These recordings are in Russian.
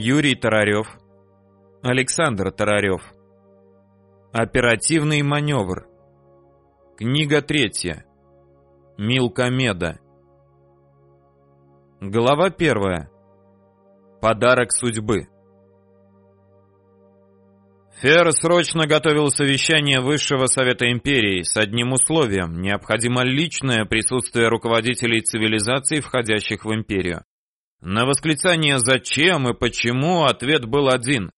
Юрий Тарарев. Александр Тарарев. Оперативный маневр. Книга третья. Милкомеда. Глава первая. Подарок судьбы. Фер срочно готовил совещание Высшего Совета Империи с одним условием – необходимо личное присутствие руководителей цивилизаций, входящих в Империю. На восклицание «Зачем?» и «Почему?» ответ был один.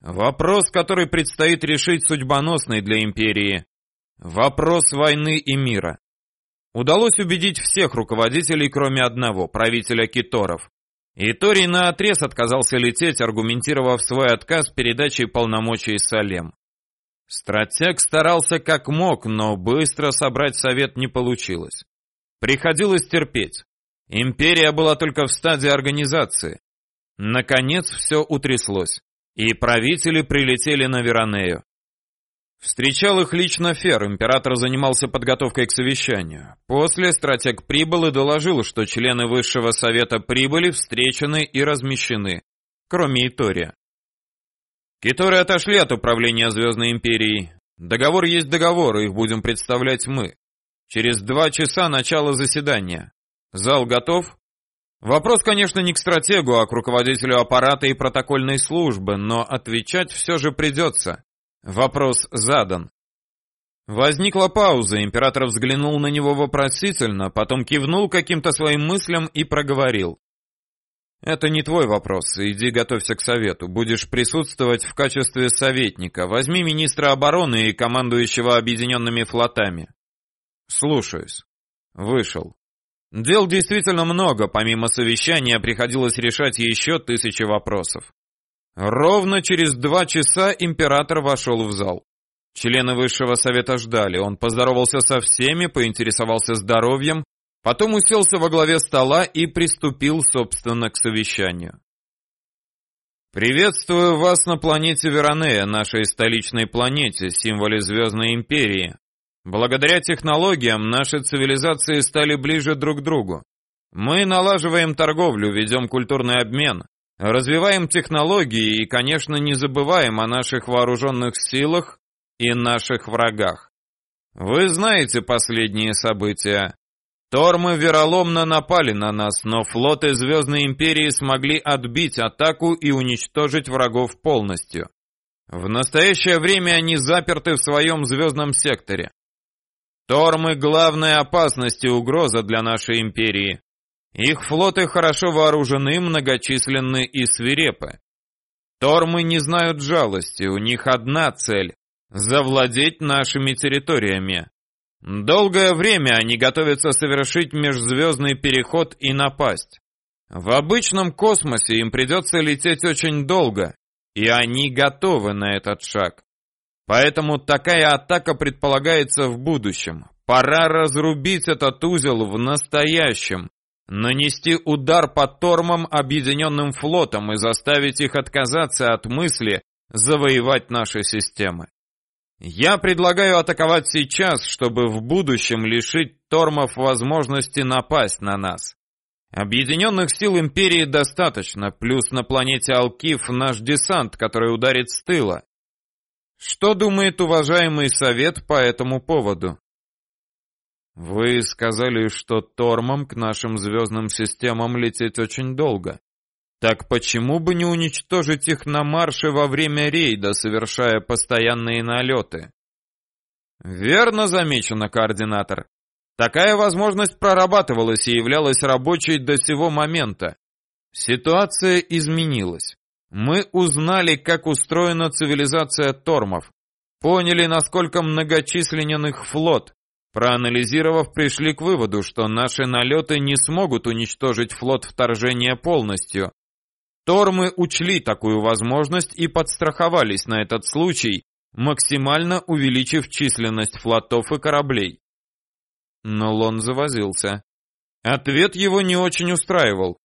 Вопрос, который предстоит решить судьбоносный для Империи. Вопрос войны и мира. Удалось убедить всех руководителей, кроме одного, правителя Киторов. И Тори наотрез отказался лететь, аргументировав свой отказ передачей полномочий Салем. Стратег старался как мог, но быстро собрать совет не получилось. Приходилось терпеть. Империя была только в стадии организации. Наконец все утряслось, и правители прилетели на Веронею. Встречал их лично Фер, император занимался подготовкой к совещанию. После стратег прибыл и доложил, что члены Высшего Совета прибыли, встречены и размещены, кроме Итория. Киторы отошли от управления Звездной Империей. Договор есть договор, их будем представлять мы. Через два часа начало заседания. Зал готов? Вопрос, конечно, не к стратегу, а к руководителю аппарата и протокольной службы, но отвечать все же придется. Вопрос задан. Возникла пауза, император взглянул на него вопросительно, потом кивнул каким-то своим мыслям и проговорил. «Это не твой вопрос, иди готовься к совету, будешь присутствовать в качестве советника, возьми министра обороны и командующего объединенными флотами». «Слушаюсь». Вышел. Дел действительно много, помимо совещания приходилось решать еще тысячи вопросов. Ровно через два часа император вошел в зал. Члены высшего совета ждали. Он поздоровался со всеми, поинтересовался здоровьем, потом уселся во главе стола и приступил, собственно, к совещанию. Приветствую вас на планете Веронея, нашей столичной планете, символе Звездной Империи. Благодаря технологиям наши цивилизации стали ближе друг к другу. Мы налаживаем торговлю, ведем культурный обмен, Развиваем технологии и, конечно, не забываем о наших вооруженных силах и наших врагах. Вы знаете последние события. Тормы вероломно напали на нас, но флоты Звездной Империи смогли отбить атаку и уничтожить врагов полностью. В настоящее время они заперты в своем звездном секторе. Тормы — главная опасность и угроза для нашей империи. Их флоты хорошо вооружены, многочисленны и свирепы. Тормы не знают жалости, у них одна цель — завладеть нашими территориями. Долгое время они готовятся совершить межзвездный переход и напасть. В обычном космосе им придется лететь очень долго, и они готовы на этот шаг. Поэтому такая атака предполагается в будущем. Пора разрубить этот узел в настоящем, нанести удар по тормам объединенным флотом и заставить их отказаться от мысли завоевать наши системы. Я предлагаю атаковать сейчас, чтобы в будущем лишить тормов возможности напасть на нас. Объединенных сил Империи достаточно, плюс на планете Алкив наш десант, который ударит с тыла. Что думает уважаемый совет по этому поводу? Вы сказали, что Тормом к нашим звездным системам лететь очень долго. Так почему бы не уничтожить их на марше во время рейда, совершая постоянные налеты? Верно замечено, координатор. Такая возможность прорабатывалась и являлась рабочей до сего момента. Ситуация изменилась. Мы узнали, как устроена цивилизация Тормов, поняли, насколько многочисленен их флот, Проанализировав, пришли к выводу, что наши налеты не смогут уничтожить флот вторжения полностью. Тормы учли такую возможность и подстраховались на этот случай, максимально увеличив численность флотов и кораблей. Но Лон завозился. Ответ его не очень устраивал.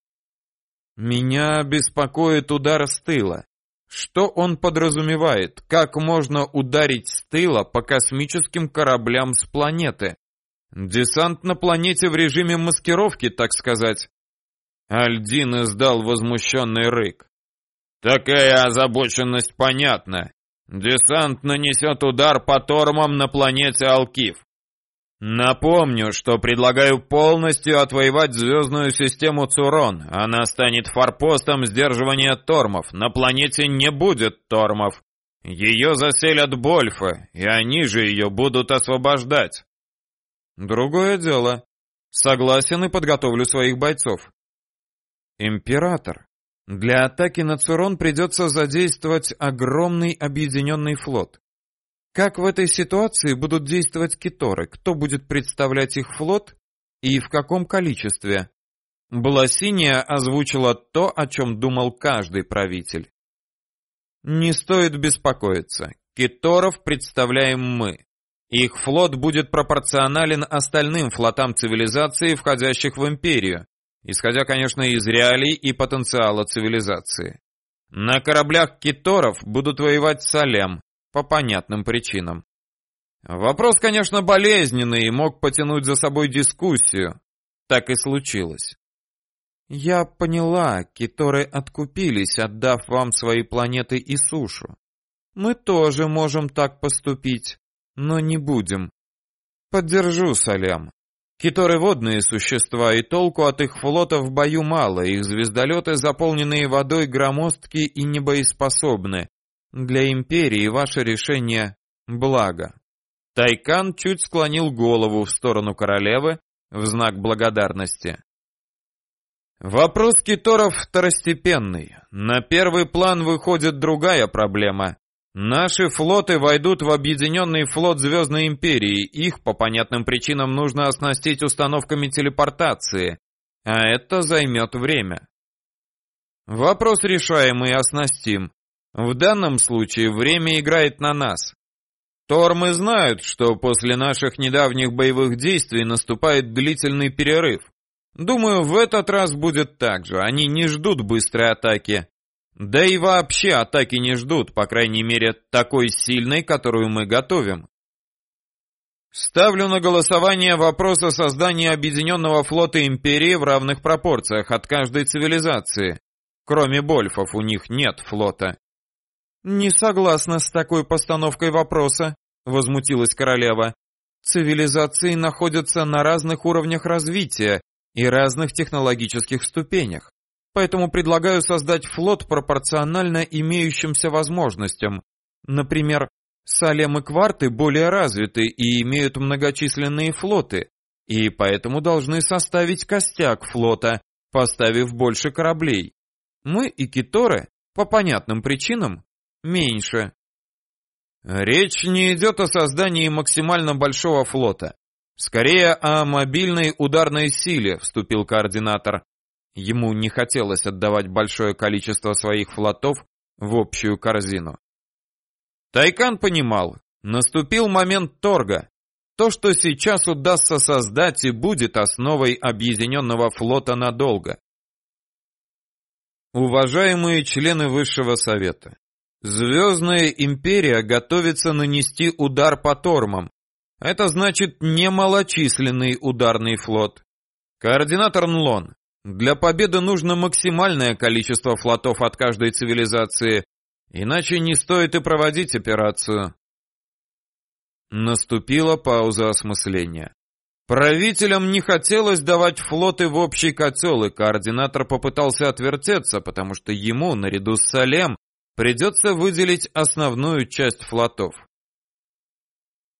«Меня беспокоит удар с тыла. Что он подразумевает? Как можно ударить с тыла по космическим кораблям с планеты? Десант на планете в режиме маскировки, так сказать. Альдин издал возмущенный рык. Такая озабоченность понятна. Десант нанесет удар по тормам на планете Алкив. Напомню, что предлагаю полностью отвоевать звездную систему Цурон. Она станет форпостом сдерживания тормов. На планете не будет тормов. Ее заселят Больфы, и они же ее будут освобождать. Другое дело. Согласен и подготовлю своих бойцов. Император. Для атаки на Цурон придется задействовать огромный объединенный флот. Как в этой ситуации будут действовать киторы? Кто будет представлять их флот и в каком количестве? Бласиния озвучила то, о чем думал каждый правитель. Не стоит беспокоиться. Киторов представляем мы. Их флот будет пропорционален остальным флотам цивилизации, входящих в империю, исходя, конечно, из реалий и потенциала цивилизации. На кораблях киторов будут воевать Салем, по понятным причинам. Вопрос, конечно, болезненный и мог потянуть за собой дискуссию. Так и случилось. Я поняла, киторы откупились, отдав вам свои планеты и сушу. Мы тоже можем так поступить, но не будем. Поддержу Салям. Киторы водные существа, и толку от их флота в бою мало, их звездолеты, заполненные водой, громоздки и небоеспособны, для империи ваше решение благо. Тайкан чуть склонил голову в сторону королевы в знак благодарности. Вопрос киторов второстепенный. На первый план выходит другая проблема. Наши флоты войдут в объединенный флот Звездной Империи. Их по понятным причинам нужно оснастить установками телепортации, а это займет время. Вопрос решаемый оснастим. В данном случае время играет на нас. Тормы знают, что после наших недавних боевых действий наступает длительный перерыв. Думаю, в этот раз будет так же. Они не ждут быстрой атаки. Да и вообще атаки не ждут, по крайней мере, такой сильной, которую мы готовим. Ставлю на голосование вопрос о создании объединенного флота Империи в равных пропорциях от каждой цивилизации. Кроме Больфов у них нет флота. «Не согласна с такой постановкой вопроса», — возмутилась королева. «Цивилизации находятся на разных уровнях развития и разных технологических ступенях, поэтому предлагаю создать флот пропорционально имеющимся возможностям. Например, Салем и Кварты более развиты и имеют многочисленные флоты, и поэтому должны составить костяк флота, поставив больше кораблей. Мы и Киторы, по понятным причинам, меньше. Речь не идет о создании максимально большого флота. Скорее о мобильной ударной силе, вступил координатор. Ему не хотелось отдавать большое количество своих флотов в общую корзину. Тайкан понимал, наступил момент торга. То, что сейчас удастся создать и будет основой объединенного флота надолго. Уважаемые члены Высшего Совета, Звездная империя готовится нанести удар по тормам. Это значит немалочисленный ударный флот. Координатор Нлон. Для победы нужно максимальное количество флотов от каждой цивилизации, иначе не стоит и проводить операцию. Наступила пауза осмысления. Правителям не хотелось давать флоты в общий котел, и координатор попытался отвертеться, потому что ему, наряду с Салем, придется выделить основную часть флотов.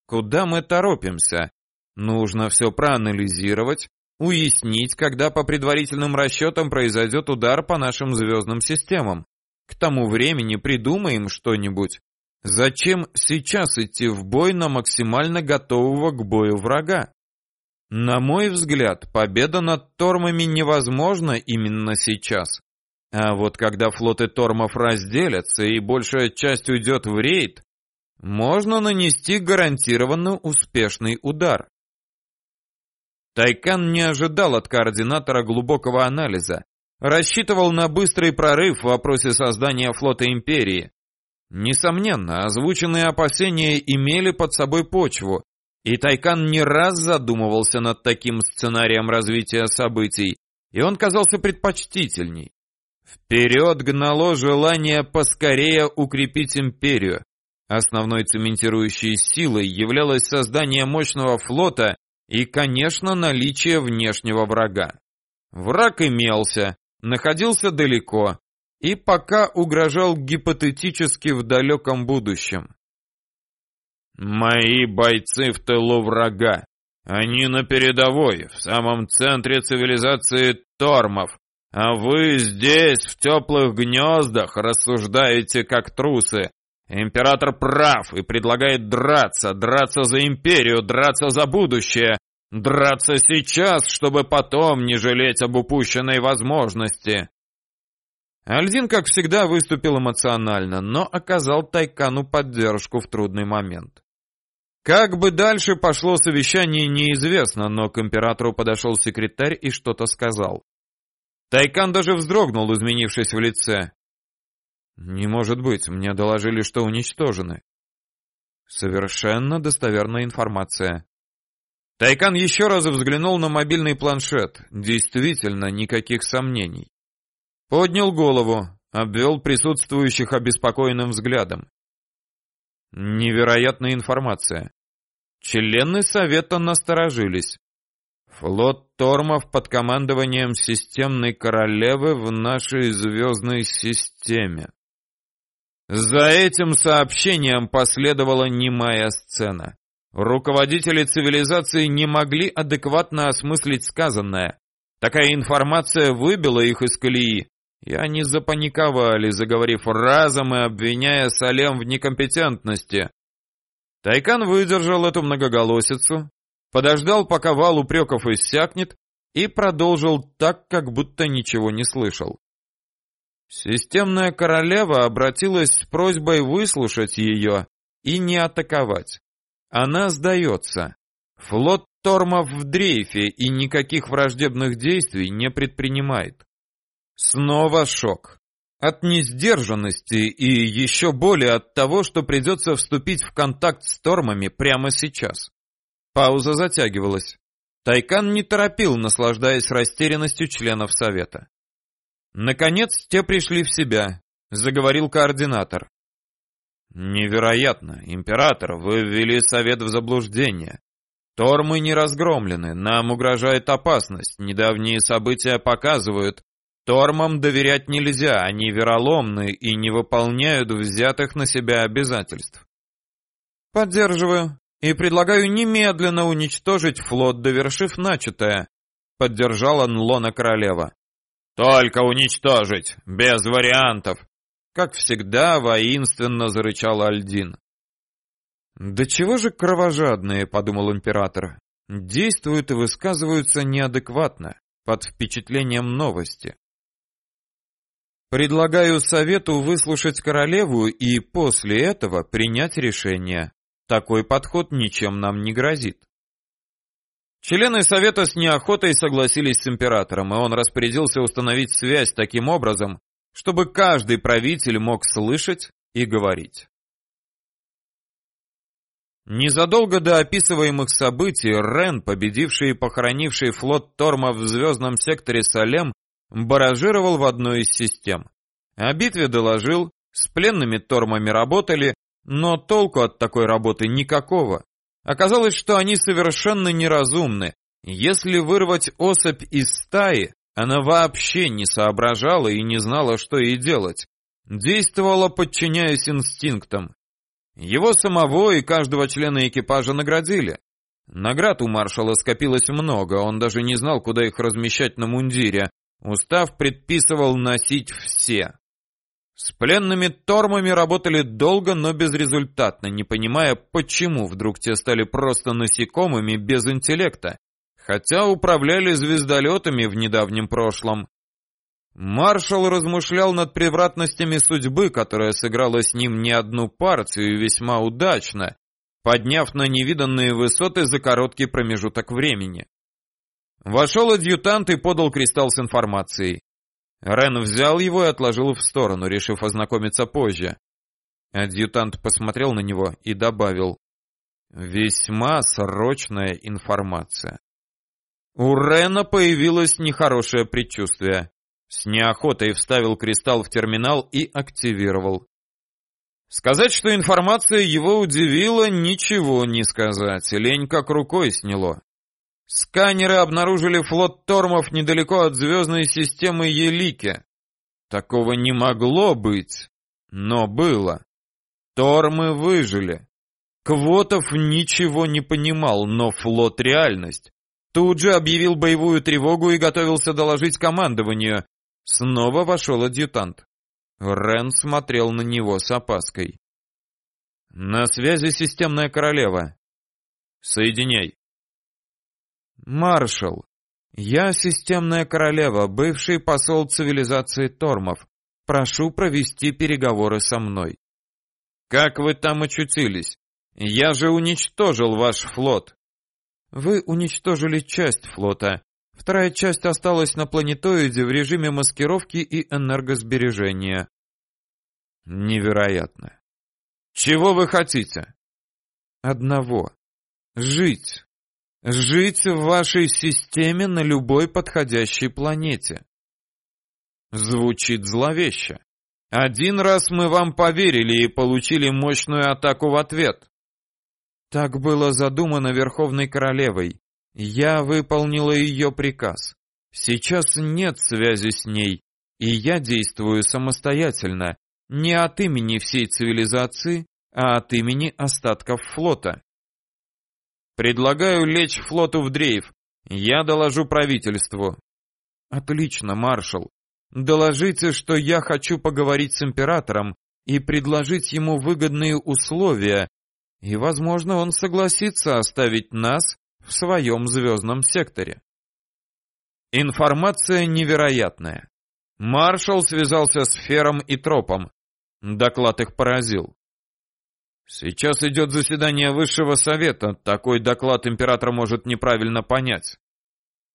Куда мы торопимся? Нужно все проанализировать, уяснить, когда по предварительным расчетам произойдет удар по нашим звездным системам. К тому времени придумаем что-нибудь. Зачем сейчас идти в бой на максимально готового к бою врага? На мой взгляд, победа над Тормами невозможна именно сейчас. А вот когда флоты Тормов разделятся и большая часть уйдет в рейд, можно нанести гарантированно успешный удар. Тайкан не ожидал от координатора глубокого анализа, рассчитывал на быстрый прорыв в вопросе создания флота Империи. Несомненно, озвученные опасения имели под собой почву, и Тайкан не раз задумывался над таким сценарием развития событий, и он казался предпочтительней. Вперед гнало желание поскорее укрепить империю. Основной цементирующей силой являлось создание мощного флота и, конечно, наличие внешнего врага. Враг имелся, находился далеко и пока угрожал гипотетически в далеком будущем. «Мои бойцы в тылу врага. Они на передовой, в самом центре цивилизации Тормов, а вы здесь, в теплых гнездах, рассуждаете как трусы. Император прав и предлагает драться, драться за империю, драться за будущее, драться сейчас, чтобы потом не жалеть об упущенной возможности. Альдин, как всегда, выступил эмоционально, но оказал Тайкану поддержку в трудный момент. Как бы дальше пошло совещание, неизвестно, но к императору подошел секретарь и что-то сказал. Тайкан даже вздрогнул, изменившись в лице. «Не может быть, мне доложили, что уничтожены». «Совершенно достоверная информация». Тайкан еще раз взглянул на мобильный планшет. Действительно, никаких сомнений. Поднял голову, обвел присутствующих обеспокоенным взглядом. Невероятная информация. Члены совета насторожились. Флот Тормов под командованием системной королевы в нашей звездной системе. За этим сообщением последовала немая сцена. Руководители цивилизации не могли адекватно осмыслить сказанное. Такая информация выбила их из колеи, и они запаниковали, заговорив разом и обвиняя Салем в некомпетентности. Тайкан выдержал эту многоголосицу, подождал, пока вал упреков иссякнет, и продолжил так, как будто ничего не слышал. Системная королева обратилась с просьбой выслушать ее и не атаковать. Она сдается. Флот Тормов в дрейфе и никаких враждебных действий не предпринимает. Снова шок. От несдержанности и еще более от того, что придется вступить в контакт с Тормами прямо сейчас. Пауза затягивалась. Тайкан не торопил, наслаждаясь растерянностью членов совета. Наконец, те пришли в себя, заговорил координатор. Невероятно, император, вы ввели совет в заблуждение. Тормы не разгромлены, нам угрожает опасность. Недавние события показывают, Тормам доверять нельзя, они вероломны и не выполняют взятых на себя обязательств. Поддерживаю и предлагаю немедленно уничтожить флот, довершив начатое, поддержала Нлона королева. Только уничтожить, без вариантов, как всегда воинственно зарычал Альдин. Да чего же кровожадные, подумал император. Действуют и высказываются неадекватно, под впечатлением новости. Предлагаю совету выслушать королеву и после этого принять решение. Такой подход ничем нам не грозит. Члены совета с неохотой согласились с императором, и он распорядился установить связь таким образом, чтобы каждый правитель мог слышать и говорить. Незадолго до описываемых событий Рен, победивший и похоронивший флот Торма в звездном секторе Салем, баражировал в одной из систем. О битве доложил, с пленными Тормами работали, но толку от такой работы никакого. Оказалось, что они совершенно неразумны. Если вырвать особь из стаи, она вообще не соображала и не знала, что ей делать. Действовала, подчиняясь инстинктам. Его самого и каждого члена экипажа наградили. Наград у маршала скопилось много, он даже не знал, куда их размещать на мундире. Устав предписывал носить все. С пленными тормами работали долго, но безрезультатно, не понимая, почему вдруг те стали просто насекомыми без интеллекта, хотя управляли звездолетами в недавнем прошлом. Маршал размышлял над превратностями судьбы, которая сыграла с ним не одну партию и весьма удачно, подняв на невиданные высоты за короткий промежуток времени. Вошел адъютант и подал кристалл с информацией. Рен взял его и отложил в сторону, решив ознакомиться позже. Адъютант посмотрел на него и добавил: "Весьма срочная информация". У Рена появилось нехорошее предчувствие. С неохотой вставил кристалл в терминал и активировал. Сказать, что информация его удивила, ничего не сказать. Лень как рукой сняло. Сканеры обнаружили флот Тормов недалеко от звездной системы Елики. Такого не могло быть, но было. Тормы выжили. Квотов ничего не понимал, но флот реальность. Тут же объявил боевую тревогу и готовился доложить командованию. Снова вошел адъютант. Рен смотрел на него с опаской. На связи системная королева. Соединяй. Маршал, я системная королева, бывший посол цивилизации Тормов. Прошу провести переговоры со мной. Как вы там очутились? Я же уничтожил ваш флот. Вы уничтожили часть флота. Вторая часть осталась на планетоиде в режиме маскировки и энергосбережения. Невероятно. Чего вы хотите? Одного. Жить. Жить в вашей системе на любой подходящей планете. Звучит зловеще. Один раз мы вам поверили и получили мощную атаку в ответ. Так было задумано Верховной Королевой. Я выполнила ее приказ. Сейчас нет связи с ней, и я действую самостоятельно, не от имени всей цивилизации, а от имени остатков флота. Предлагаю лечь флоту в дрейф. Я доложу правительству. Отлично, маршал. Доложите, что я хочу поговорить с императором и предложить ему выгодные условия, и, возможно, он согласится оставить нас в своем звездном секторе. Информация невероятная. Маршал связался с Фером и Тропом. Доклад их поразил. Сейчас идет заседание высшего совета. Такой доклад император может неправильно понять.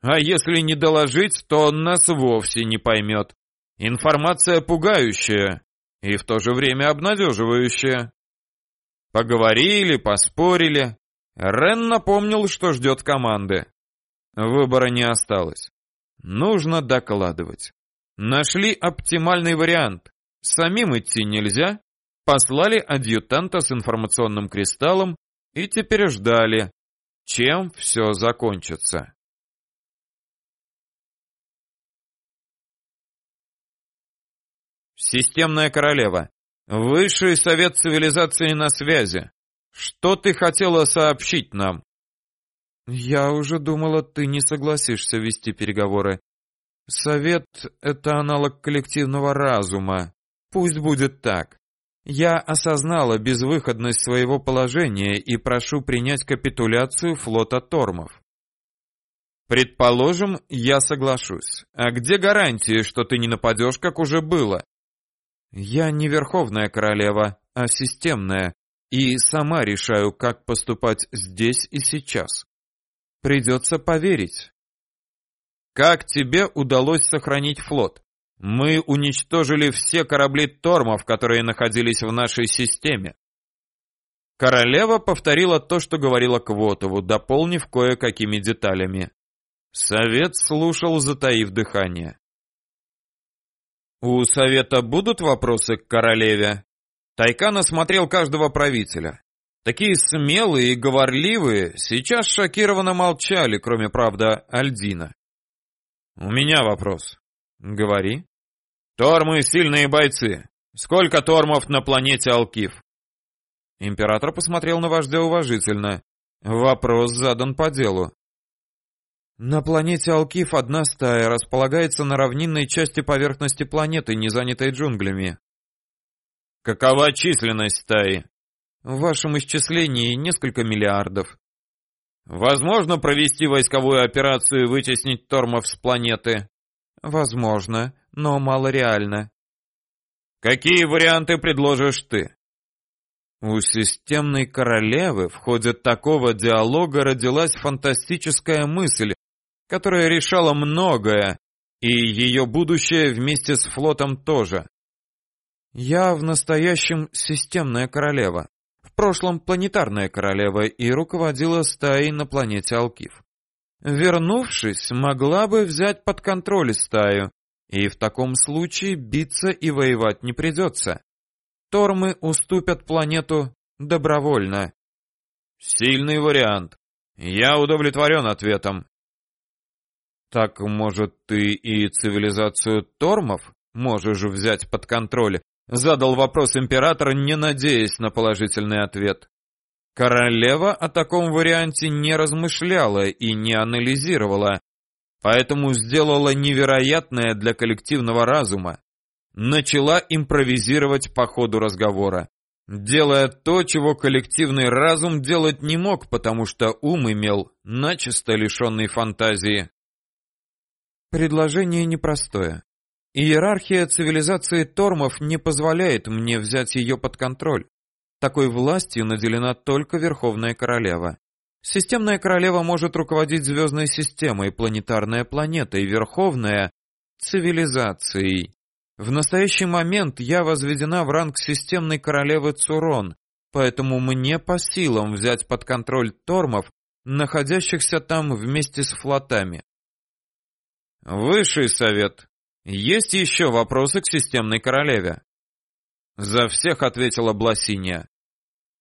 А если не доложить, то он нас вовсе не поймет. Информация пугающая и в то же время обнадеживающая. Поговорили, поспорили. Рен напомнил, что ждет команды. Выбора не осталось. Нужно докладывать. Нашли оптимальный вариант. Самим идти нельзя. Послали адъютанта с информационным кристаллом и теперь ждали, чем все закончится. Системная королева. Высший совет цивилизации на связи. Что ты хотела сообщить нам? Я уже думала, ты не согласишься вести переговоры. Совет — это аналог коллективного разума. Пусть будет так. Я осознала безвыходность своего положения и прошу принять капитуляцию флота Тормов. Предположим, я соглашусь. А где гарантии, что ты не нападешь, как уже было? Я не верховная королева, а системная, и сама решаю, как поступать здесь и сейчас. Придется поверить. Как тебе удалось сохранить флот? Мы уничтожили все корабли Тормов, которые находились в нашей системе. Королева повторила то, что говорила Квотову, дополнив кое-какими деталями. Совет слушал, затаив дыхание. У совета будут вопросы к королеве? Тайкан осмотрел каждого правителя. Такие смелые и говорливые сейчас шокированно молчали, кроме, правда, Альдина. У меня вопрос. Говори. Тормы сильные бойцы. Сколько тормов на планете Алкив? Император посмотрел на вождя уважительно. Вопрос задан по делу. На планете Алкиф одна стая располагается на равнинной части поверхности планеты, не занятой джунглями. Какова численность стаи? В вашем исчислении несколько миллиардов. Возможно провести войсковую операцию и вытеснить тормов с планеты? Возможно, но мало реально. Какие варианты предложишь ты? У системной королевы в ходе такого диалога родилась фантастическая мысль, которая решала многое, и ее будущее вместе с флотом тоже. Я в настоящем системная королева, в прошлом планетарная королева и руководила стаей на планете Алкив. Вернувшись, могла бы взять под контроль стаю, И в таком случае биться и воевать не придется. Тормы уступят планету добровольно. Сильный вариант. Я удовлетворен ответом. Так, может, ты и цивилизацию Тормов можешь взять под контроль? Задал вопрос император, не надеясь на положительный ответ. Королева о таком варианте не размышляла и не анализировала, поэтому сделала невероятное для коллективного разума. Начала импровизировать по ходу разговора, делая то, чего коллективный разум делать не мог, потому что ум имел начисто лишенный фантазии. Предложение непростое. Иерархия цивилизации Тормов не позволяет мне взять ее под контроль. Такой властью наделена только Верховная Королева. Системная королева может руководить звездной системой, планетарная планета и верховная цивилизацией. В настоящий момент я возведена в ранг системной королевы Цурон, поэтому мне по силам взять под контроль тормов, находящихся там вместе с флотами. Высший совет. Есть еще вопросы к системной королеве? За всех ответила Бласиния.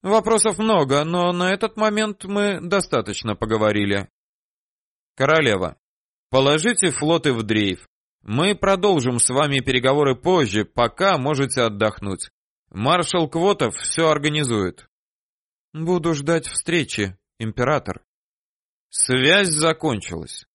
Вопросов много, но на этот момент мы достаточно поговорили. Королева, положите флоты в дрейф. Мы продолжим с вами переговоры позже, пока можете отдохнуть. Маршал Квотов все организует. Буду ждать встречи, император. Связь закончилась.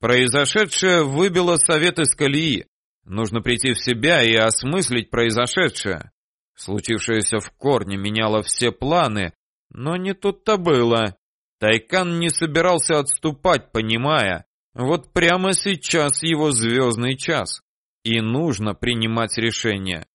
Произошедшее выбило совет из колеи. Нужно прийти в себя и осмыслить произошедшее. Случившееся в корне меняло все планы, но не тут-то было. Тайкан не собирался отступать, понимая, вот прямо сейчас его звездный час, и нужно принимать решение.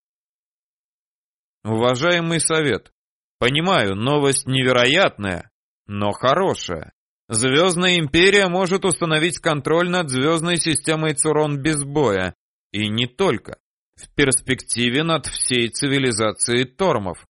Уважаемый совет, понимаю, новость невероятная, но хорошая. Звездная империя может установить контроль над звездной системой Цурон без боя, и не только в перспективе над всей цивилизацией Тормов.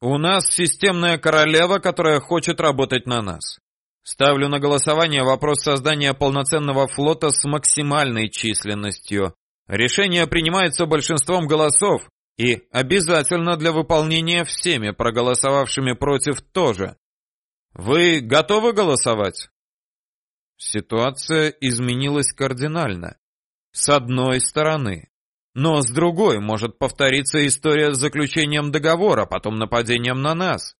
У нас системная королева, которая хочет работать на нас. Ставлю на голосование вопрос создания полноценного флота с максимальной численностью. Решение принимается большинством голосов и обязательно для выполнения всеми проголосовавшими против тоже. Вы готовы голосовать? Ситуация изменилась кардинально. С одной стороны, но с другой может повториться история с заключением договора, потом нападением на нас.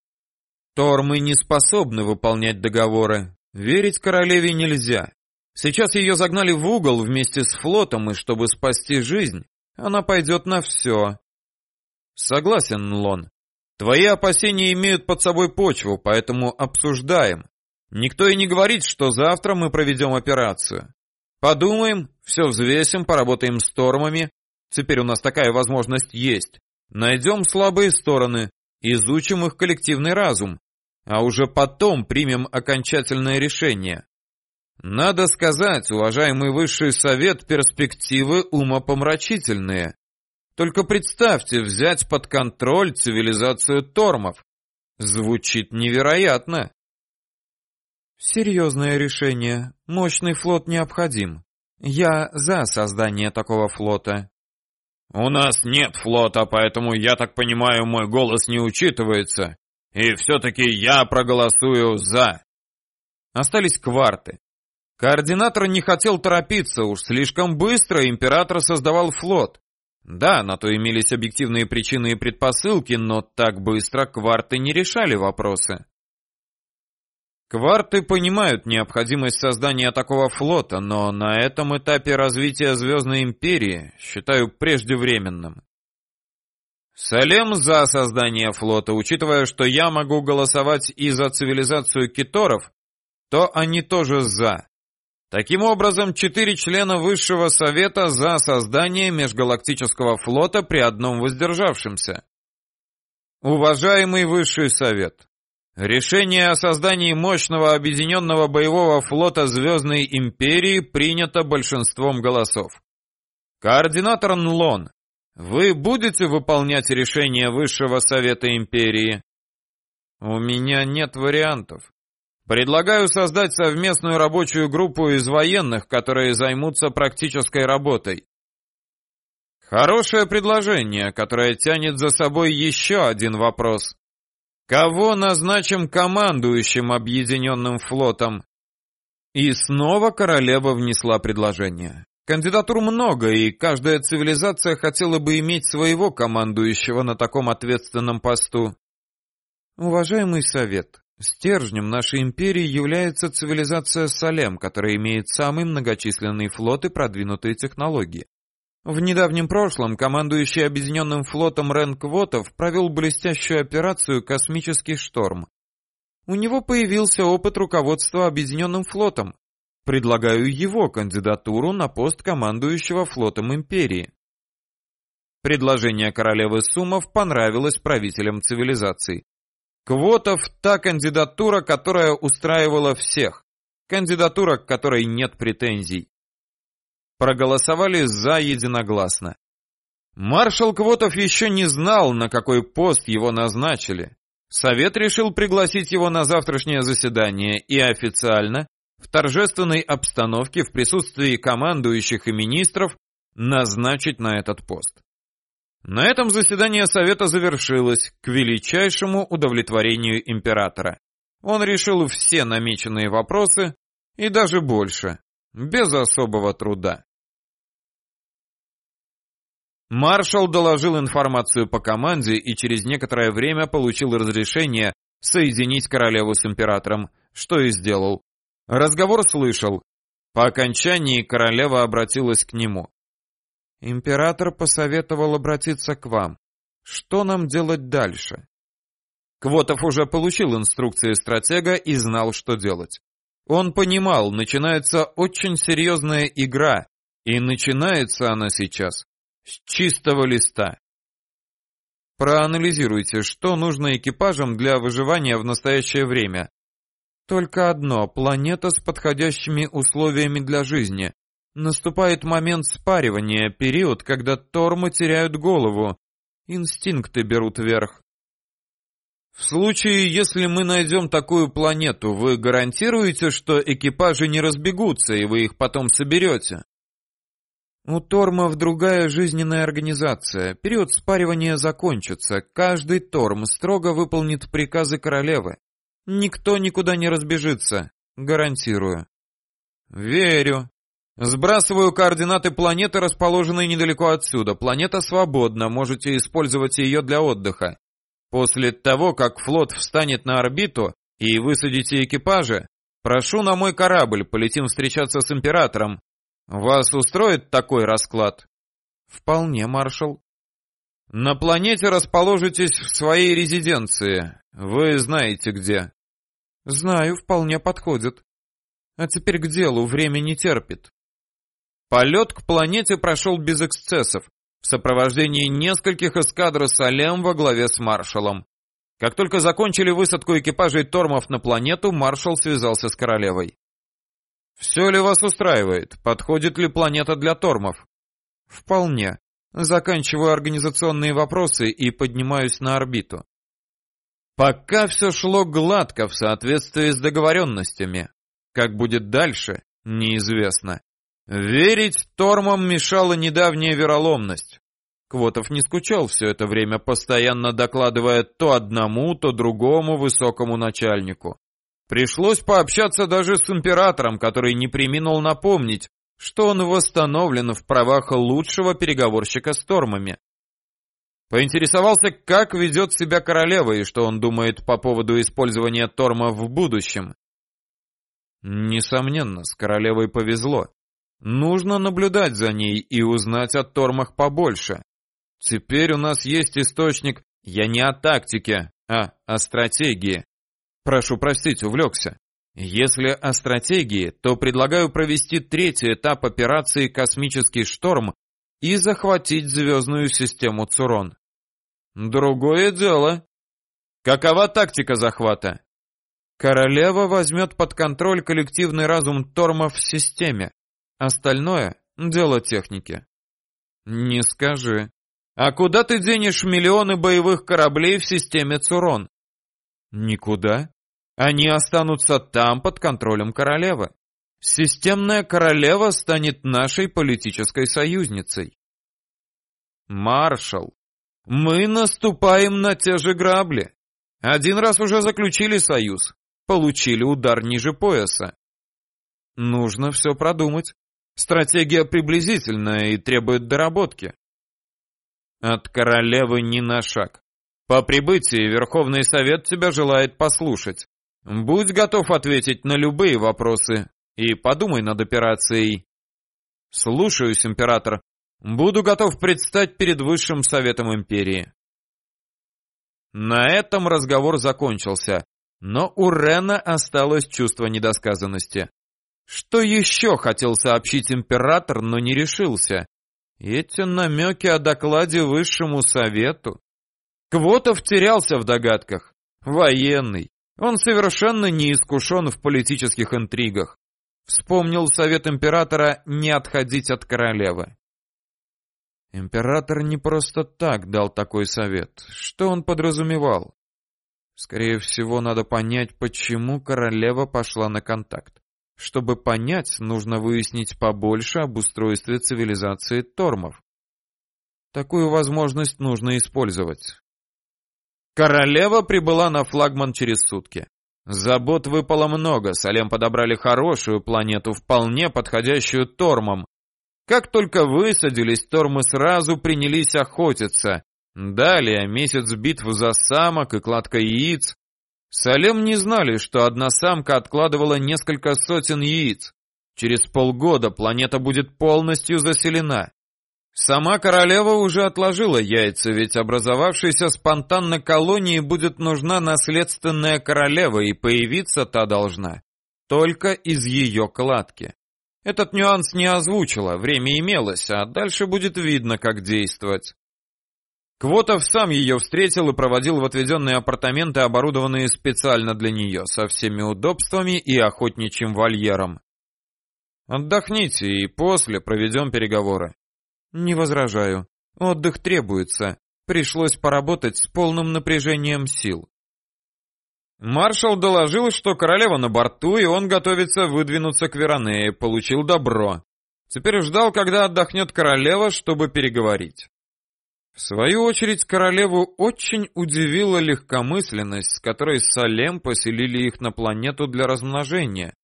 Тормы не способны выполнять договоры. Верить королеве нельзя. Сейчас ее загнали в угол вместе с флотом, и чтобы спасти жизнь, она пойдет на все. Согласен, Лон. Твои опасения имеют под собой почву, поэтому обсуждаем. Никто и не говорит, что завтра мы проведем операцию. Подумаем, все взвесим, поработаем с тормами, Теперь у нас такая возможность есть. Найдем слабые стороны, изучим их коллективный разум, а уже потом примем окончательное решение. Надо сказать, уважаемый высший совет, перспективы умопомрачительные. Только представьте взять под контроль цивилизацию тормов. Звучит невероятно. Серьезное решение. Мощный флот необходим. Я за создание такого флота. У нас нет флота, поэтому, я так понимаю, мой голос не учитывается. И все-таки я проголосую «за». Остались кварты. Координатор не хотел торопиться, уж слишком быстро император создавал флот. Да, на то имелись объективные причины и предпосылки, но так быстро кварты не решали вопросы. Кварты понимают необходимость создания такого флота, но на этом этапе развития Звездной Империи считаю преждевременным. Салем за создание флота, учитывая, что я могу голосовать и за цивилизацию киторов, то они тоже за. Таким образом, четыре члена Высшего Совета за создание межгалактического флота при одном воздержавшемся. Уважаемый Высший Совет, Решение о создании мощного объединенного боевого флота Звездной Империи принято большинством голосов. Координатор Нлон, вы будете выполнять решение Высшего Совета Империи? У меня нет вариантов. Предлагаю создать совместную рабочую группу из военных, которые займутся практической работой. Хорошее предложение, которое тянет за собой еще один вопрос. Кого назначим командующим объединенным флотом? И снова королева внесла предложение. Кандидатур много, и каждая цивилизация хотела бы иметь своего командующего на таком ответственном посту. Уважаемый совет, стержнем нашей империи является цивилизация Салем, которая имеет самый многочисленный флот и продвинутые технологии. В недавнем прошлом командующий Объединенным флотом Рен Квотов провел блестящую операцию «Космический шторм». У него появился опыт руководства Объединенным флотом. Предлагаю его кандидатуру на пост командующего флотом империи. Предложение королевы Сумов понравилось правителям цивилизаций. Квотов – та кандидатура, которая устраивала всех. Кандидатура, к которой нет претензий проголосовали за единогласно. Маршал Квотов еще не знал, на какой пост его назначили. Совет решил пригласить его на завтрашнее заседание и официально, в торжественной обстановке в присутствии командующих и министров, назначить на этот пост. На этом заседание Совета завершилось к величайшему удовлетворению императора. Он решил все намеченные вопросы и даже больше, без особого труда. Маршал доложил информацию по команде и через некоторое время получил разрешение соединить королеву с императором, что и сделал. Разговор слышал. По окончании королева обратилась к нему. Император посоветовал обратиться к вам. Что нам делать дальше? Квотов уже получил инструкции стратега и знал, что делать. Он понимал, начинается очень серьезная игра, и начинается она сейчас с чистого листа. Проанализируйте, что нужно экипажам для выживания в настоящее время. Только одно планета с подходящими условиями для жизни. Наступает момент спаривания, период, когда тормы теряют голову, инстинкты берут верх. В случае, если мы найдем такую планету, вы гарантируете, что экипажи не разбегутся, и вы их потом соберете? У Тормов другая жизненная организация. Период спаривания закончится. Каждый Торм строго выполнит приказы королевы. Никто никуда не разбежится. Гарантирую. Верю. Сбрасываю координаты планеты, расположенной недалеко отсюда. Планета свободна, можете использовать ее для отдыха. После того, как флот встанет на орбиту и высадите экипажи, прошу на мой корабль, полетим встречаться с императором. Вас устроит такой расклад? Вполне, маршал. На планете расположитесь в своей резиденции. Вы знаете где. Знаю, вполне подходит. А теперь к делу, время не терпит. Полет к планете прошел без эксцессов, в сопровождении нескольких эскадр Салем во главе с маршалом. Как только закончили высадку экипажей Тормов на планету, маршал связался с королевой. Все ли вас устраивает? Подходит ли планета для тормов? Вполне. Заканчиваю организационные вопросы и поднимаюсь на орбиту. Пока все шло гладко в соответствии с договоренностями. Как будет дальше, неизвестно. Верить Тормам мешала недавняя вероломность. Квотов не скучал все это время, постоянно докладывая то одному, то другому высокому начальнику. Пришлось пообщаться даже с императором, который не преминул напомнить, что он восстановлен в правах лучшего переговорщика с Тормами. Поинтересовался, как ведет себя королева и что он думает по поводу использования Торма в будущем. Несомненно, с королевой повезло. Нужно наблюдать за ней и узнать о Тормах побольше. Теперь у нас есть источник, я не о тактике, а о стратегии. Прошу простить, увлекся. Если о стратегии, то предлагаю провести третий этап операции «Космический шторм» и захватить звездную систему Цурон. Другое дело. Какова тактика захвата? Королева возьмет под контроль коллективный разум Тормов в системе. Остальное — дело техники. Не скажи. А куда ты денешь миллионы боевых кораблей в системе Цурон? Никуда. Они останутся там под контролем королевы. Системная королева станет нашей политической союзницей. Маршал, мы наступаем на те же грабли. Один раз уже заключили союз, получили удар ниже пояса. Нужно все продумать. Стратегия приблизительная и требует доработки. От королевы ни на шаг. По прибытии Верховный Совет тебя желает послушать. Будь готов ответить на любые вопросы и подумай над операцией. Слушаюсь, император. Буду готов предстать перед Высшим Советом Империи. На этом разговор закончился, но у Рена осталось чувство недосказанности. Что еще хотел сообщить император, но не решился? Эти намеки о докладе Высшему Совету? Квотов терялся в догадках. Военный. Он совершенно не искушен в политических интригах. Вспомнил совет императора не отходить от королевы. Император не просто так дал такой совет. Что он подразумевал? Скорее всего, надо понять, почему королева пошла на контакт. Чтобы понять, нужно выяснить побольше об устройстве цивилизации Тормов. Такую возможность нужно использовать. Королева прибыла на флагман через сутки. Забот выпало много, Салем подобрали хорошую планету, вполне подходящую Тормам. Как только высадились, Тормы сразу принялись охотиться. Далее месяц битв за самок и кладка яиц, Салем не знали, что одна самка откладывала несколько сотен яиц. Через полгода планета будет полностью заселена. Сама королева уже отложила яйца, ведь образовавшейся спонтанно колонии будет нужна наследственная королева, и появиться та должна только из ее кладки. Этот нюанс не озвучила, время имелось, а дальше будет видно, как действовать. Квотов сам ее встретил и проводил в отведенные апартаменты, оборудованные специально для нее, со всеми удобствами и охотничьим вольером. Отдохните и после проведем переговоры. Не возражаю. Отдых требуется. Пришлось поработать с полным напряжением сил. Маршал доложил, что королева на борту, и он готовится выдвинуться к Веронее, получил добро. Теперь ждал, когда отдохнет королева, чтобы переговорить. В свою очередь, королеву очень удивила легкомысленность, с которой Салем поселили их на планету для размножения.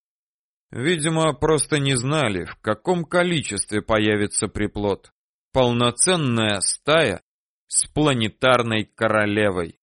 Видимо, просто не знали, в каком количестве появится приплод. Полноценная стая с планетарной королевой.